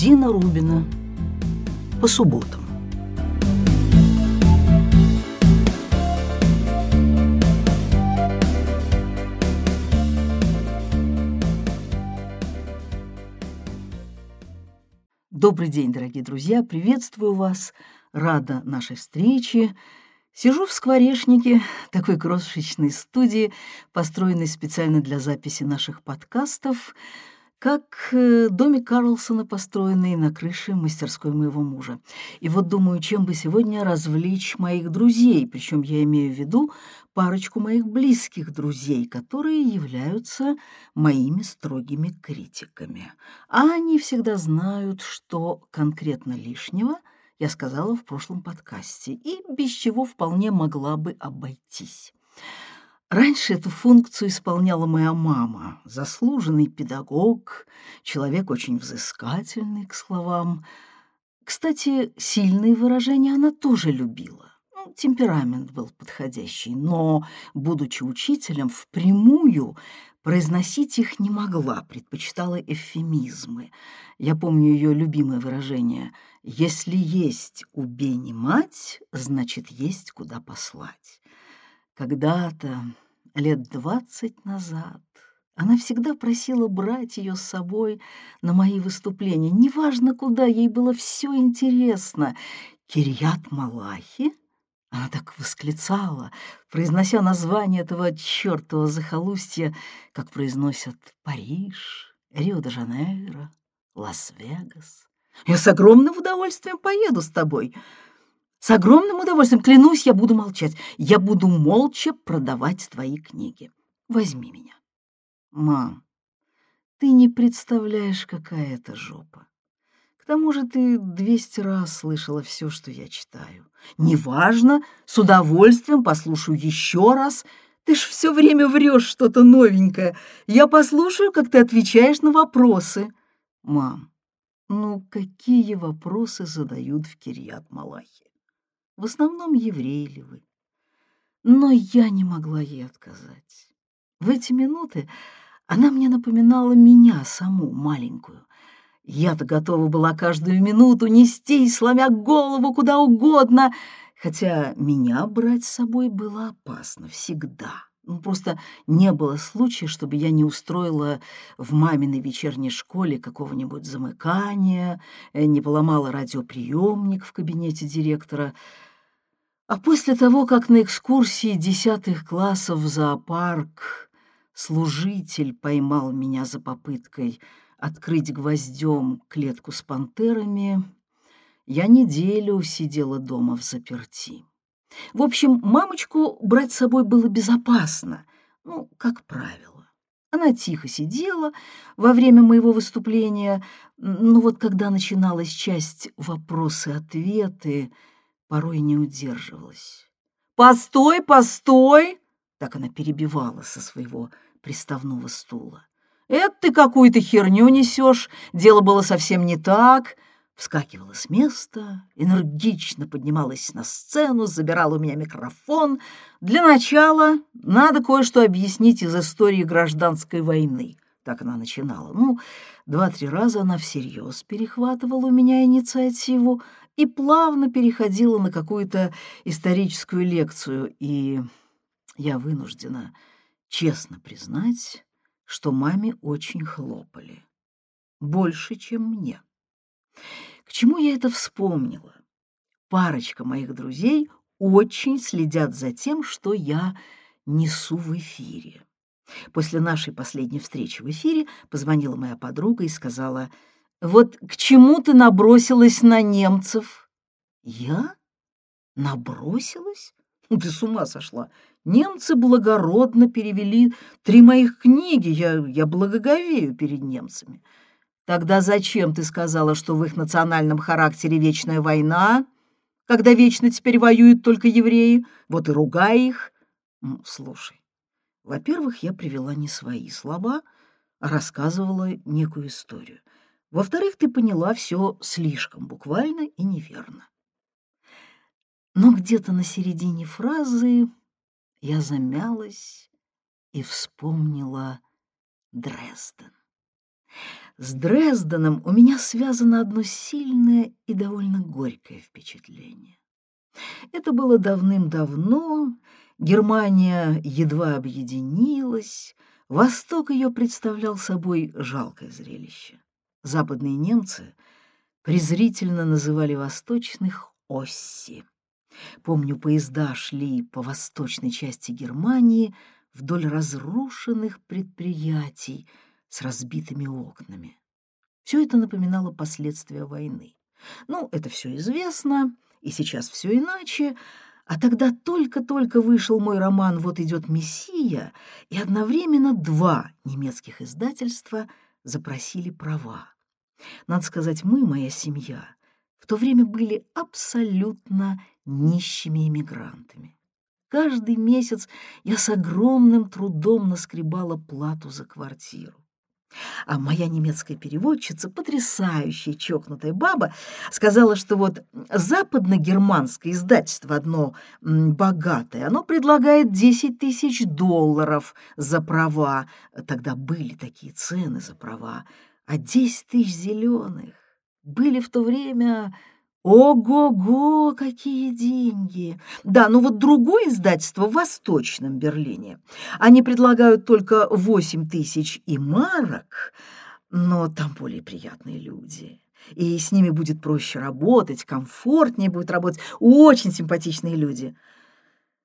Дина Рубина. По субботам. Добрый день, дорогие друзья! Приветствую вас! Рада нашей встрече. Сижу в скворечнике, такой крошечной студии, построенной специально для записи наших подкастов, как э, домик Карлсона, построенный на крыше мастерской моего мужа. И вот думаю, чем бы сегодня развлечь моих друзей, причем я имею в виду парочку моих близких друзей, которые являются моими строгими критиками. А они всегда знают, что конкретно лишнего я сказала в прошлом подкасте, и без чего вполне могла бы обойтись. Раньше эту функцию исполняла моя мама, заслуженный педагог, человек очень взыскательный к словам. Кстати, сильные выражения она тоже любила. Ну, темперамент был подходящий, но, будучи учителем, впрямую произносить их не могла, предпочитала эвфемизмы. Я помню ее любимое выражение «Если есть убей не мать, значит, есть куда послать». Когда-то, лет двадцать назад, она всегда просила брать ее с собой на мои выступления. Неважно куда, ей было все интересно. «Кирьят Малахи?» Она так восклицала, произнося название этого чертового захолустья, как произносят Париж, Рио-де-Жанейро, Лас-Вегас. «Я с огромным удовольствием поеду с тобой», с огромным удовольствием, клянусь, я буду молчать. Я буду молча продавать твои книги. Возьми меня. Мам, ты не представляешь, какая это жопа. К тому же ты двести раз слышала все, что я читаю. Неважно, с удовольствием послушаю еще раз. Ты ж все время врешь что-то новенькое. Я послушаю, как ты отвечаешь на вопросы. Мам, ну какие вопросы задают в Кирьят Малахе? В основном евреи ли вы. Но я не могла ей отказать. В эти минуты она мне напоминала меня саму, маленькую. Я-то готова была каждую минуту нести, сломя голову куда угодно, хотя меня брать с собой было опасно всегда. Ну, просто не было случая, чтобы я не устроила в маминой вечерней школе какого-нибудь замыкания, э, не поломала радиоприемник в кабинете директора — а после того, как на экскурсии десятых классов в зоопарк служитель поймал меня за попыткой открыть гвоздем клетку с пантерами, я неделю сидела дома в заперти. В общем, мамочку брать с собой было безопасно, ну, как правило. Она тихо сидела во время моего выступления, но вот когда начиналась часть «вопросы-ответы», порой не удерживалась. «Постой, постой!» — так она перебивала со своего приставного стула. «Это ты какую-то херню несешь, дело было совсем не так!» Вскакивала с места, энергично поднималась на сцену, забирала у меня микрофон. Для начала надо кое-что объяснить из истории гражданской войны. Так она начинала. Ну, два-три раза она всерьез перехватывала у меня инициативу, и плавно переходила на какую-то историческую лекцию, и я вынуждена честно признать, что маме очень хлопали. Больше, чем мне. К чему я это вспомнила? Парочка моих друзей очень следят за тем, что я несу в эфире. После нашей последней встречи в эфире позвонила моя подруга и сказала — вот к чему ты набросилась на немцев? Я? Набросилась? Ну, ты с ума сошла. Немцы благородно перевели три моих книги. Я, я благоговею перед немцами. Тогда зачем ты сказала, что в их национальном характере вечная война, когда вечно теперь воюют только евреи? Вот и ругай их. Ну, слушай, во-первых, я привела не свои слова, а рассказывала некую историю. Во-вторых, ты поняла все слишком буквально и неверно. Но где-то на середине фразы я замялась и вспомнила Дрезден. С Дрезденом у меня связано одно сильное и довольно горькое впечатление. Это было давным-давно, Германия едва объединилась, Восток ее представлял собой жалкое зрелище. Западные немцы презрительно называли восточных «осси». Помню, поезда шли по восточной части Германии вдоль разрушенных предприятий с разбитыми окнами. Все это напоминало последствия войны. Ну, это все известно, и сейчас все иначе, а тогда только-только вышел мой роман «Вот идет Мессия», и одновременно два немецких издательства запросили права. Надо сказать, мы, моя семья, в то время были абсолютно нищими иммигрантами. Каждый месяц я с огромным трудом наскребала плату за квартиру. А моя немецкая переводчица, потрясающая чокнутая баба, сказала, что вот западно-германское издательство одно богатое, оно предлагает 10 тысяч долларов за права. Тогда были такие цены за права. А 10 тысяч зеленых были в то время Ого-го, какие деньги! Да, ну вот другое издательство в Восточном Берлине. Они предлагают только 8 тысяч и марок, но там более приятные люди. И с ними будет проще работать, комфортнее будет работать. Очень симпатичные люди.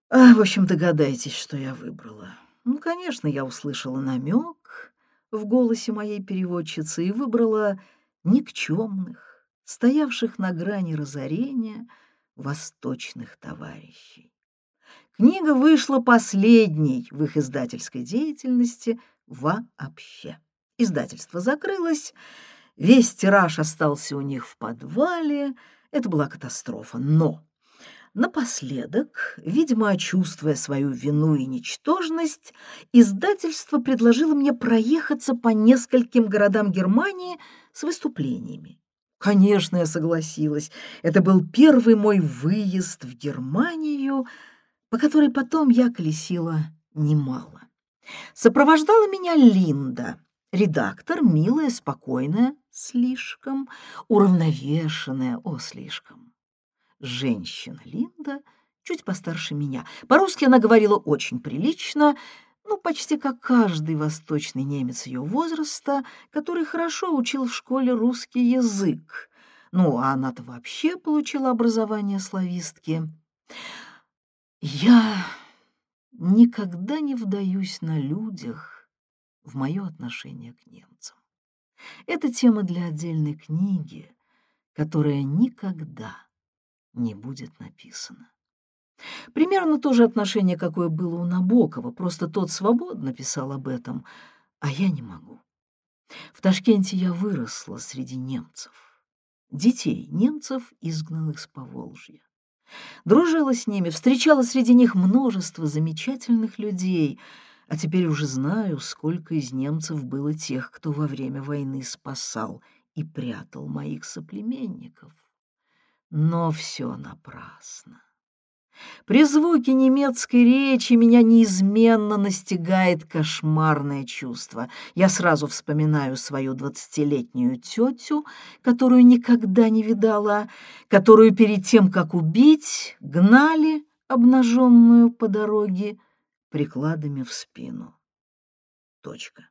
А, в общем, догадайтесь, что я выбрала. Ну, конечно, я услышала намек в голосе моей переводчицы и выбрала никчемных стоявших на грани разорения восточных товарищей. Книга вышла последней в их издательской деятельности вообще. Издательство закрылось, весь тираж остался у них в подвале. Это была катастрофа. Но Напоследок, видимо, чувствуя свою вину и ничтожность, издательство предложило мне проехаться по нескольким городам Германии с выступлениями. Конечно, я согласилась. Это был первый мой выезд в Германию, по которой потом я колесила немало. Сопровождала меня Линда, редактор, милая, спокойная, слишком, уравновешенная, о, слишком. Женщина Линда чуть постарше меня. По-русски она говорила очень прилично, ну, почти как каждый восточный немец ее возраста, который хорошо учил в школе русский язык. Ну, а она-то вообще получила образование славистки. Я никогда не вдаюсь на людях в мое отношение к немцам. Это тема для отдельной книги, которая никогда не будет написана. Примерно то же отношение, какое было у Набокова, просто тот свободно писал об этом, а я не могу. В Ташкенте я выросла среди немцев, детей немцев, изгнанных с Поволжья. Дружила с ними, встречала среди них множество замечательных людей, а теперь уже знаю, сколько из немцев было тех, кто во время войны спасал и прятал моих соплеменников. Но все напрасно. При звуке немецкой речи меня неизменно настигает кошмарное чувство. Я сразу вспоминаю свою двадцатилетнюю тетю, которую никогда не видала, которую перед тем, как убить, гнали, обнаженную по дороге, прикладами в спину. Точка.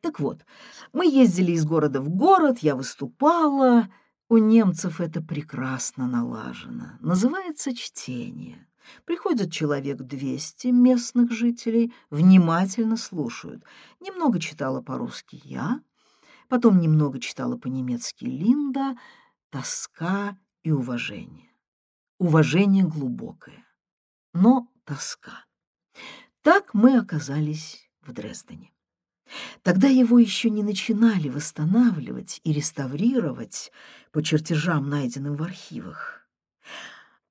Так вот, мы ездили из города в город, я выступала... У немцев это прекрасно налажено. Называется чтение. Приходит человек 200 местных жителей, внимательно слушают. Немного читала по-русски я, потом немного читала по-немецки Линда, тоска и уважение. Уважение глубокое, но тоска. Так мы оказались в Дрездене. Тогда его еще не начинали восстанавливать и реставрировать по чертежам, найденным в архивах.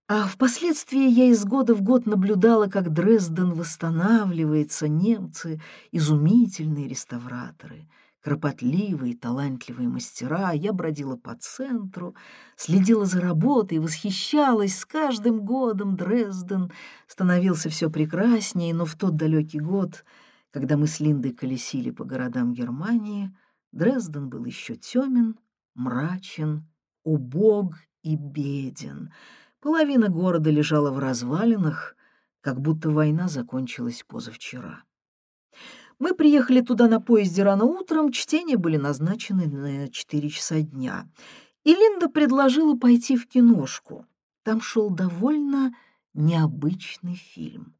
А впоследствии я из года в год наблюдала, как Дрезден восстанавливается, немцы — изумительные реставраторы, кропотливые, талантливые мастера. Я бродила по центру, следила за работой, восхищалась. С каждым годом Дрезден становился все прекраснее, но в тот далекий год — когда мы с Линдой колесили по городам Германии, Дрезден был еще темен, мрачен, убог и беден. Половина города лежала в развалинах, как будто война закончилась позавчера. Мы приехали туда на поезде рано утром, чтения были назначены на 4 часа дня. И Линда предложила пойти в киношку. Там шел довольно необычный фильм.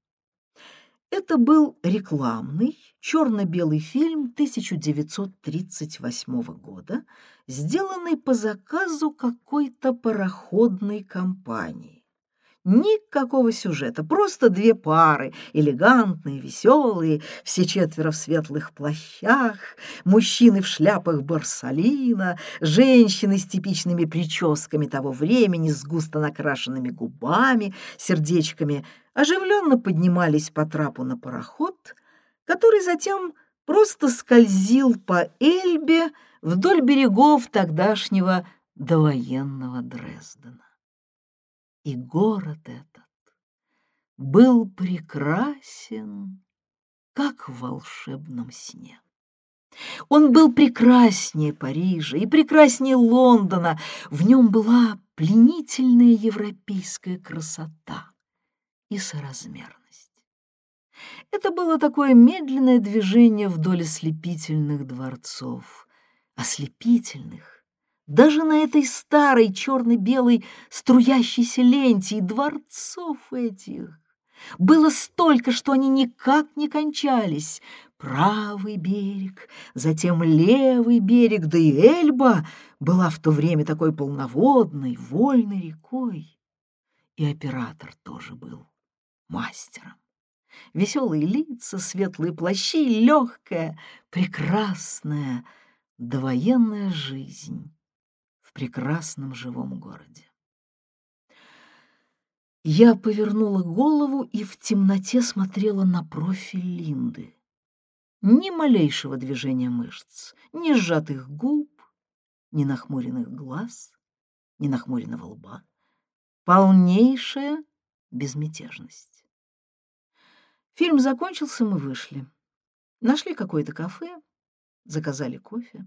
Это был рекламный черно-белый фильм 1938 года, сделанный по заказу какой-то пароходной компании. Никакого сюжета, просто две пары, элегантные, веселые, все четверо в светлых плащах, мужчины в шляпах барсалина, женщины с типичными прическами того времени, с густо накрашенными губами, сердечками, оживленно поднимались по трапу на пароход, который затем просто скользил по Эльбе вдоль берегов тогдашнего довоенного Дрездена. И город этот был прекрасен, как в волшебном сне. Он был прекраснее Парижа и прекраснее Лондона. В нем была пленительная европейская красота и соразмерность. Это было такое медленное движение вдоль ослепительных дворцов, ослепительных, даже на этой старой черно-белой струящейся ленте и дворцов этих было столько, что они никак не кончались. Правый берег, затем левый берег, да и Эльба была в то время такой полноводной, вольной рекой. И оператор тоже был мастером. Веселые лица, светлые плащи, легкая, прекрасная довоенная жизнь прекрасном живом городе. Я повернула голову и в темноте смотрела на профиль Линды. Ни малейшего движения мышц, ни сжатых губ, ни нахмуренных глаз, ни нахмуренного лба. Полнейшая безмятежность. Фильм закончился, мы вышли. Нашли какое-то кафе, заказали кофе.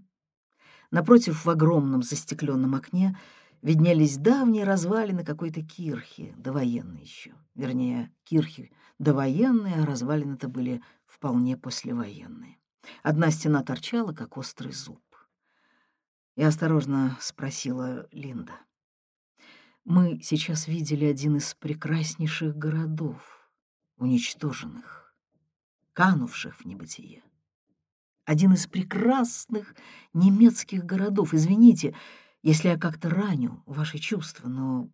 Напротив, в огромном застекленном окне виднелись давние развалины какой-то кирхи, довоенной еще. Вернее, кирхи довоенные, а развалины-то были вполне послевоенные. Одна стена торчала, как острый зуб. Я осторожно спросила Линда. Мы сейчас видели один из прекраснейших городов, уничтоженных, канувших в небытие один из прекрасных немецких городов. Извините, если я как-то раню ваши чувства, но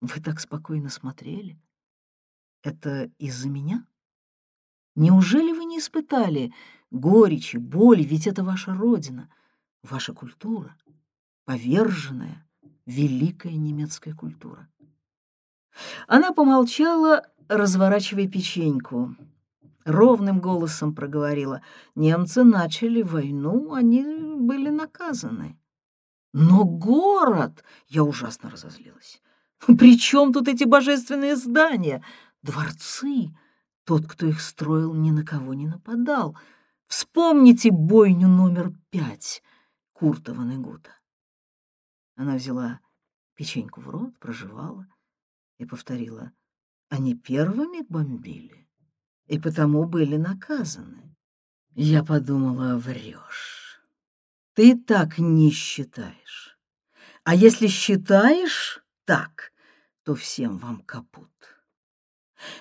вы так спокойно смотрели. Это из-за меня? Неужели вы не испытали горечи, боли? Ведь это ваша родина, ваша культура, поверженная, великая немецкая культура. Она помолчала, разворачивая печеньку ровным голосом проговорила. Немцы начали войну, они были наказаны. Но город! Я ужасно разозлилась. При чем тут эти божественные здания? Дворцы! Тот, кто их строил, ни на кого не нападал. Вспомните бойню номер пять Курта Ванегута. Она взяла печеньку в рот, прожевала и повторила. Они первыми бомбили и потому были наказаны. Я подумала, врешь. Ты так не считаешь. А если считаешь так, то всем вам капут.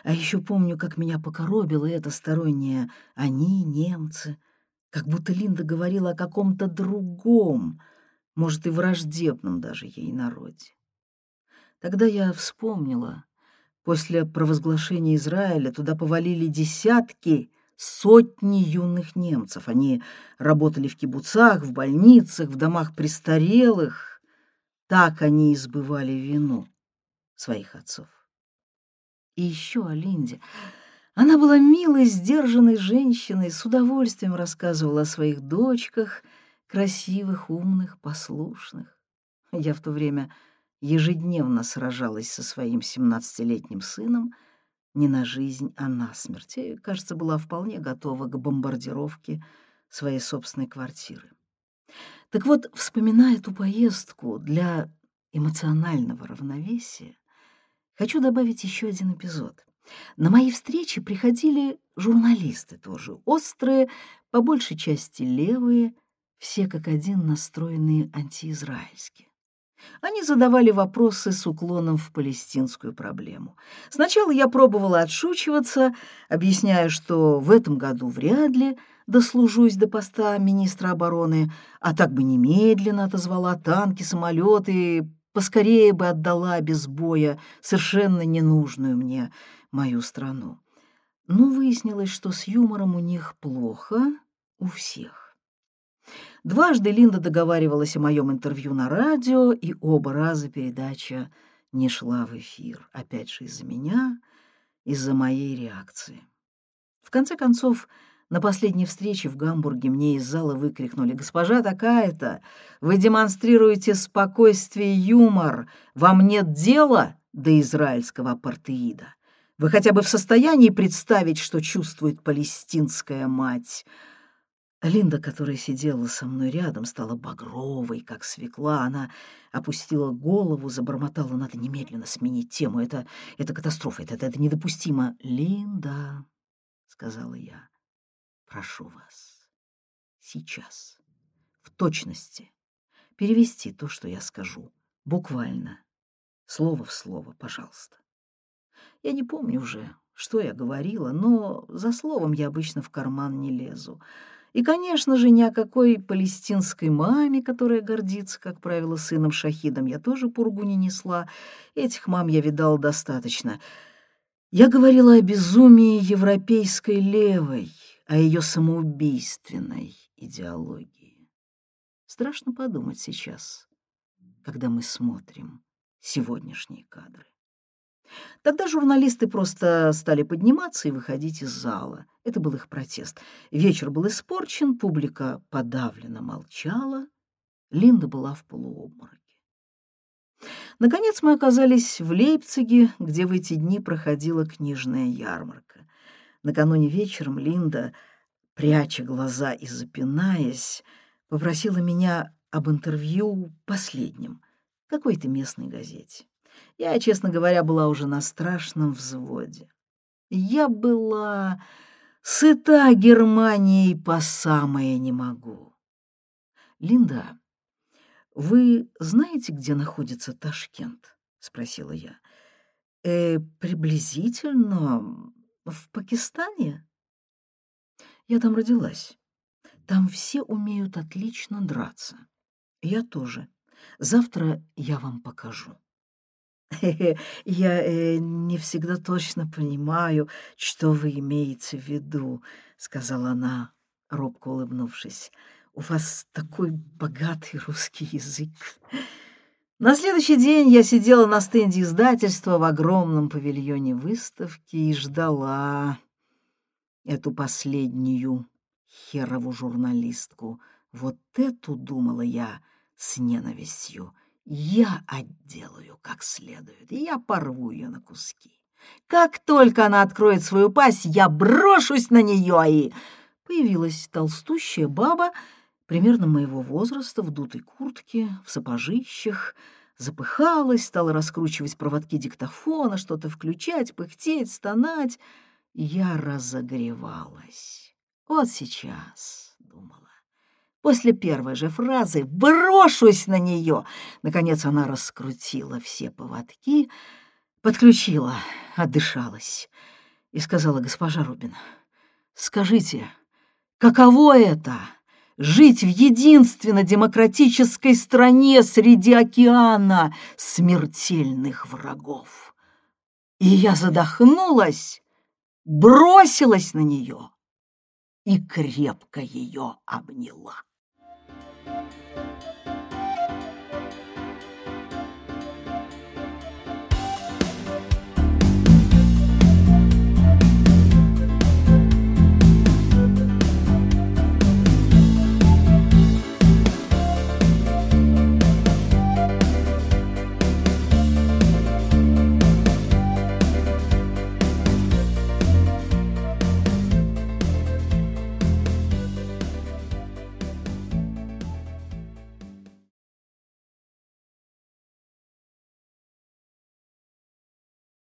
А еще помню, как меня покоробило это стороннее «они, немцы», как будто Линда говорила о каком-то другом, может, и враждебном даже ей народе. Тогда я вспомнила, После провозглашения Израиля туда повалили десятки, сотни юных немцев. Они работали в кибуцах, в больницах, в домах престарелых. Так они избывали вину своих отцов. И еще о Линде. Она была милой, сдержанной женщиной, с удовольствием рассказывала о своих дочках, красивых, умных, послушных. Я в то время ежедневно сражалась со своим семнадцатилетним сыном не на жизнь, а на смерть, и, кажется, была вполне готова к бомбардировке своей собственной квартиры. Так вот, вспоминая эту поездку для эмоционального равновесия, хочу добавить еще один эпизод. На мои встречи приходили журналисты тоже, острые, по большей части левые, все как один настроенные антиизраильски. Они задавали вопросы с уклоном в палестинскую проблему. Сначала я пробовала отшучиваться, объясняя, что в этом году вряд ли дослужусь до поста министра обороны, а так бы немедленно отозвала танки, самолеты, поскорее бы отдала без боя совершенно ненужную мне мою страну. Но выяснилось, что с юмором у них плохо у всех. Дважды Линда договаривалась о моем интервью на радио, и оба раза передача не шла в эфир. Опять же из-за меня, из-за моей реакции. В конце концов, на последней встрече в Гамбурге мне из зала выкрикнули «Госпожа такая-то, вы демонстрируете спокойствие и юмор, вам нет дела до израильского апартеида. Вы хотя бы в состоянии представить, что чувствует палестинская мать?» Линда, которая сидела со мной рядом, стала багровой, как свекла. Она опустила голову, забормотала, надо немедленно сменить тему. Это, это катастрофа, это, это недопустимо. «Линда», — сказала я, — «прошу вас, сейчас, в точности, перевести то, что я скажу, буквально, слово в слово, пожалуйста». Я не помню уже, что я говорила, но за словом я обычно в карман не лезу. И, конечно же, ни о какой палестинской маме, которая гордится, как правило, сыном Шахидом, я тоже пургу не несла. Этих мам я видала достаточно. Я говорила о безумии европейской левой, о ее самоубийственной идеологии. Страшно подумать сейчас, когда мы смотрим сегодняшние кадры. Тогда журналисты просто стали подниматься и выходить из зала. Это был их протест. Вечер был испорчен, публика подавленно молчала. Линда была в полуобмороке. Наконец мы оказались в Лейпциге, где в эти дни проходила книжная ярмарка. Накануне вечером Линда, пряча глаза и запинаясь, попросила меня об интервью последнем, какой-то местной газете. Я, честно говоря, была уже на страшном взводе. Я была сыта Германией по самое не могу. Линда, вы знаете, где находится Ташкент? спросила я. Э, приблизительно в Пакистане. Я там родилась. Там все умеют отлично драться. Я тоже. Завтра я вам покажу. «Я э, не всегда точно понимаю, что вы имеете в виду», — сказала она, робко улыбнувшись. «У вас такой богатый русский язык». На следующий день я сидела на стенде издательства в огромном павильоне выставки и ждала эту последнюю херову журналистку. Вот эту, думала я, с ненавистью — я отделаю как следует, и я порву ее на куски. Как только она откроет свою пасть, я брошусь на нее, и... Появилась толстущая баба, примерно моего возраста, в дутой куртке, в сапожищах, запыхалась, стала раскручивать проводки диктофона, что-то включать, пыхтеть, стонать. Я разогревалась. Вот сейчас. После первой же фразы «брошусь на нее!» Наконец она раскрутила все поводки, подключила, отдышалась и сказала госпожа Рубин, «Скажите, каково это — жить в единственно демократической стране среди океана смертельных врагов?» И я задохнулась, бросилась на нее и крепко ее обняла.